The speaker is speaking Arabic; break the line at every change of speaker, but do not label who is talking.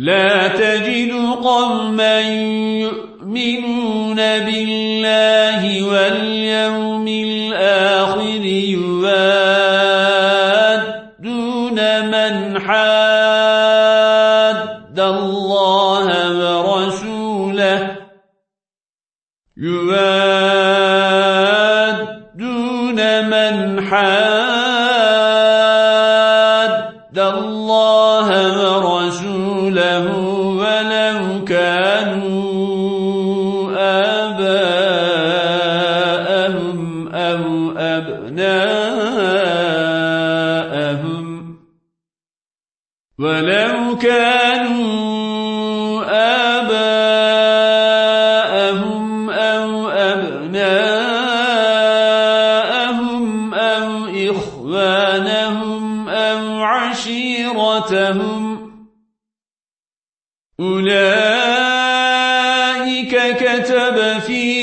لا تجد قوما يؤمنون بالله واليوم الآخر يوادون من حاد الله ورسوله. يوادون من حاد الله ورسوله. كانوا آباءهم أو أبناءهم ولو كانوا آباءهم أو أبناءهم أو إخوانهم أو عشيرتهم أولئك